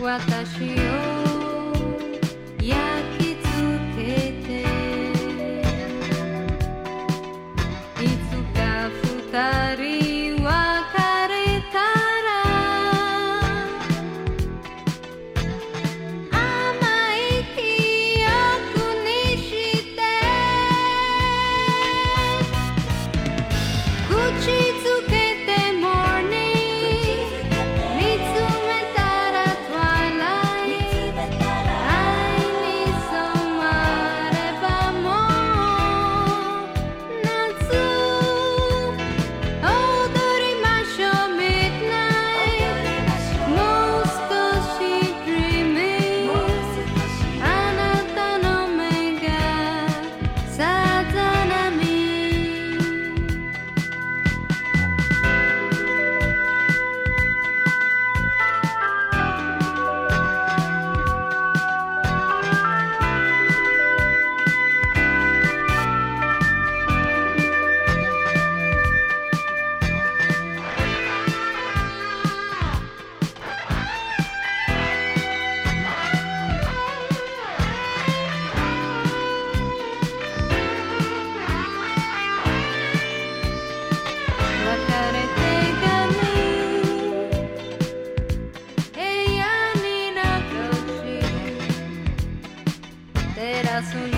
私を azul.